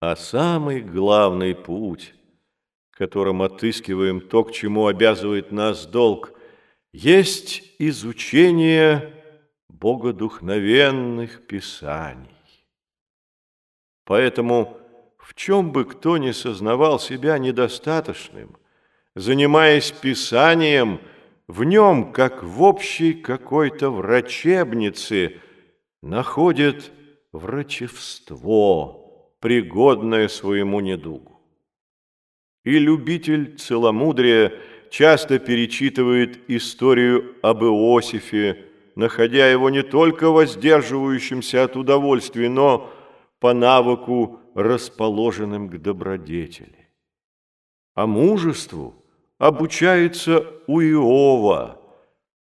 А самый главный путь, которым отыскиваем то, к чему обязывает нас долг, есть изучение богодухновенных писаний. Поэтому в чем бы кто ни сознавал себя недостаточным, занимаясь писанием, в нем, как в общей какой-то врачебнице, находит врачевство, пригодное своему недугу. И любитель целомудрия часто перечитывает историю об Иосифе, находя его не только воздерживающимся от удовольствия, но по навыку расположенным к добродетели. А мужеству обучается у Иова,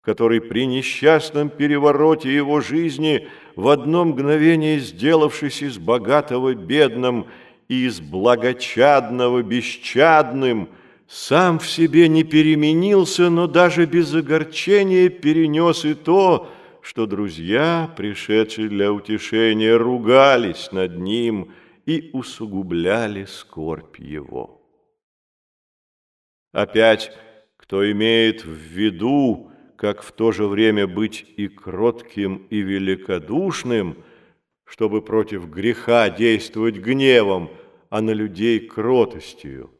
который при несчастном перевороте его жизни в одно мгновение, сделавшись из богатого бедным и из благочадного бесчадным, сам в себе не переменился, но даже без огорчения перенес и то, что друзья, пришедшие для утешения, ругались над ним и усугубляли скорбь его. Опять, кто имеет в виду, как в то же время быть и кротким, и великодушным, чтобы против греха действовать гневом, а на людей кротостью,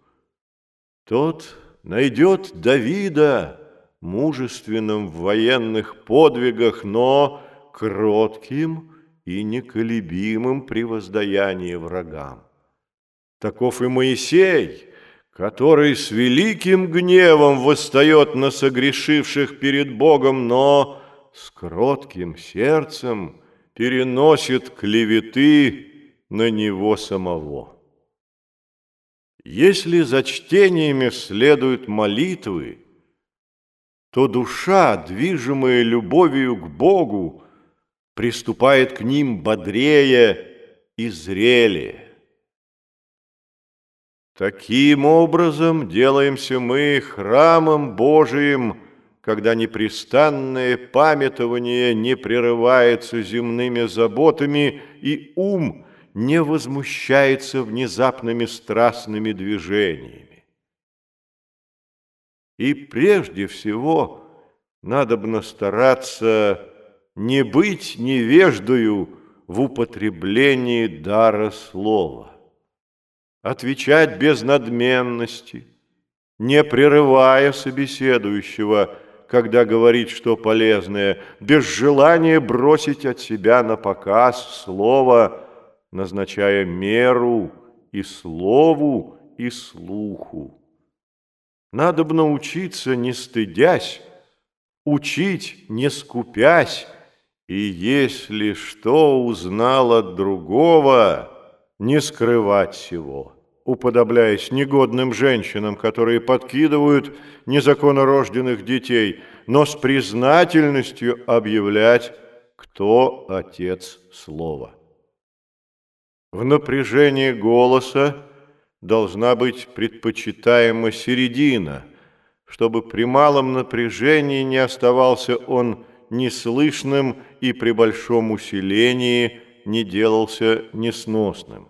тот найдет Давида, мужественным в военных подвигах, но кротким и неколебимым при воздаянии врагам. Таков и Моисей, который с великим гневом восстает на согрешивших перед Богом, но с кротким сердцем переносит клеветы на него самого. Если за чтениями следуют молитвы, то душа, движимая любовью к Богу, приступает к ним бодрее и зрелее. Таким образом делаемся мы храмом Божиим, когда непрестанное памятование не прерывается земными заботами и ум не возмущается внезапными страстными движениями. И прежде всего надобно стараться не быть невеждою в употреблении дара слова, отвечать без надменности, не прерывая собеседующего, когда говорит что полезное, без желания бросить от себя на показ слово, назначая меру и слову, и слуху. Надо бы научиться, не стыдясь, учить, не скупясь, и если что узнал от другого, не скрывать всего, уподобляясь негодным женщинам, которые подкидывают незаконнорожденных детей, но с признательностью объявлять, кто отец слова. В напряжении голоса должна быть предпочитаема середина, чтобы при малом напряжении не оставался он неслышным и при большом усилении не делался несносным.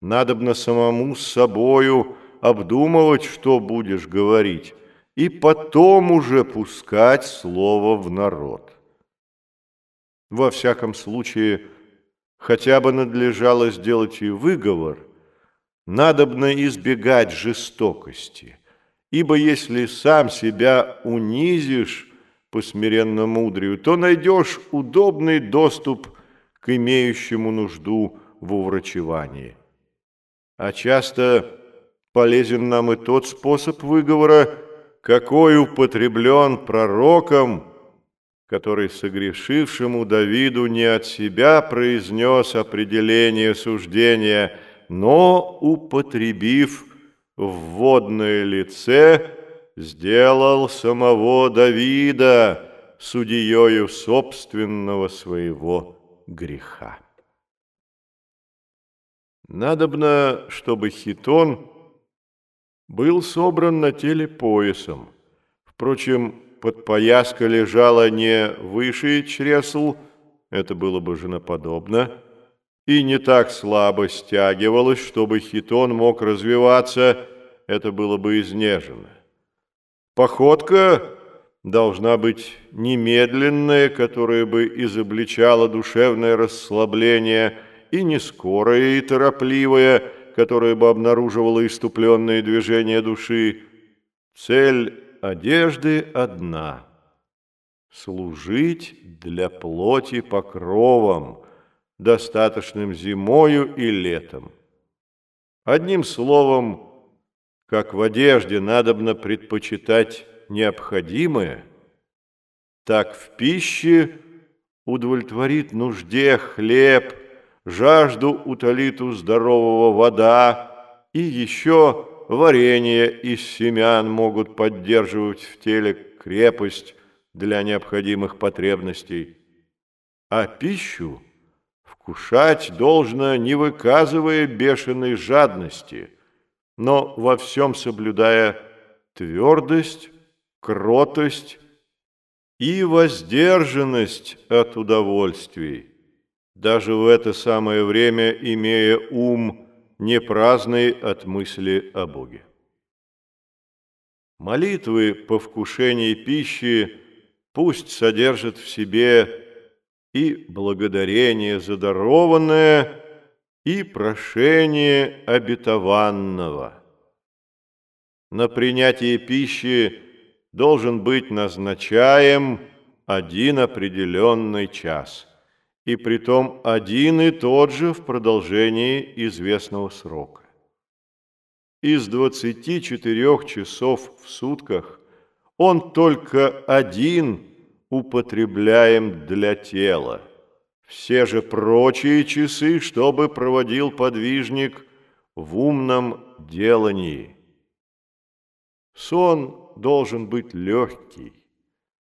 Надобно самому с собою обдумывать, что будешь говорить, и потом уже пускать слово в народ. Во всяком случае, хотя бы надлежало сделать и выговор – надобно избегать жестокости, ибо если сам себя унизишь по смиренно мудрию, то найдешь удобный доступ к имеющему нужду в уврачевании. А часто полезен нам и тот способ выговора, какой употреблен пророком, который согрешившему Давиду не от себя произнес определение суждения – но, употребив вводное лице, сделал самого Давида судьею собственного своего греха. Надобно, чтобы хитон был собран на теле поясом. Впрочем, подпояска лежала не выше чресл, это было бы женоподобно, и не так слабо стягивалась, чтобы хитон мог развиваться, это было бы изнежено. Походка должна быть немедленная, которая бы изобличала душевное расслабление, и не скорая и торопливая, которая бы обнаруживала иступленные движения души. Цель одежды одна — служить для плоти покровом, достаточным зимою и летом. Одним словом, как в одежде надобно предпочитать необходимое, так в пище удовлетворит нужде хлеб, жажду утолит у здорового вода и еще варенье из семян могут поддерживать в теле крепость для необходимых потребностей. А пищу вкушать должно, не выказывая бешеной жадности, но во всем соблюдая твердость, кротость и воздержанность от удовольствий, даже в это самое время имея ум не праздный от мысли о Боге. Молитвы по вкушении пищи пусть содержат в себе и благодарение за дарованное, и прошение обетованного. На принятие пищи должен быть назначаем один определенный час, и притом один и тот же в продолжении известного срока. Из 24 часов в сутках он только один употребляем для тела. Все же прочие часы, чтобы проводил подвижник в умном делании. Сон должен быть легкий,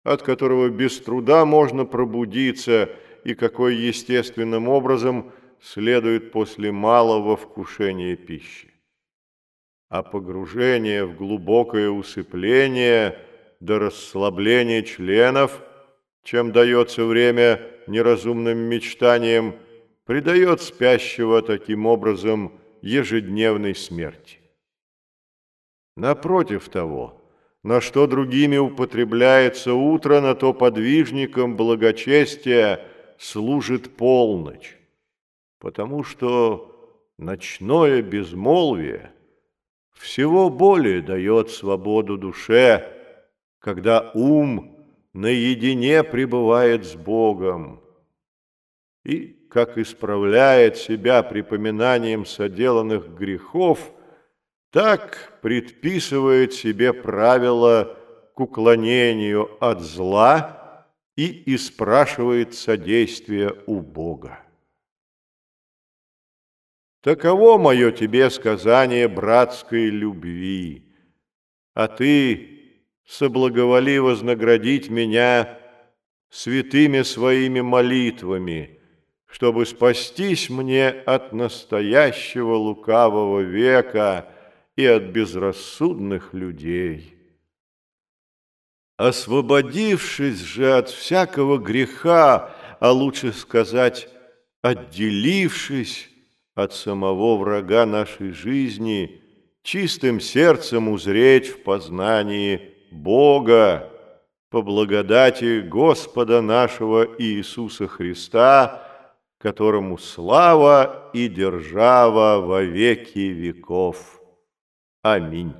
от которого без труда можно пробудиться, и какой естественным образом следует после малого вкушения пищи. А погружение в глубокое усыпление до расслабления членов, чем дается время неразумным мечтаниям, придает спящего таким образом ежедневной смерти. Напротив того, на что другими употребляется утро, на то подвижникам благочестия служит полночь, потому что ночное безмолвие всего более дает свободу душе, когда ум наедине пребывает с Богом и, как исправляет себя припоминанием соделанных грехов – так предписывает себе правило к уклонению от зла и испрашивает содействия у Бога. Таково мое тебе сказание братской любви, а ты соблаговоли вознаградить меня святыми своими молитвами, чтобы спастись мне от настоящего лукавого века – и от безрассудных людей. Освободившись же от всякого греха, а лучше сказать, отделившись от самого врага нашей жизни, чистым сердцем узреть в познании Бога, по благодати Господа нашего Иисуса Христа, которому слава и держава во веки веков. Аминь.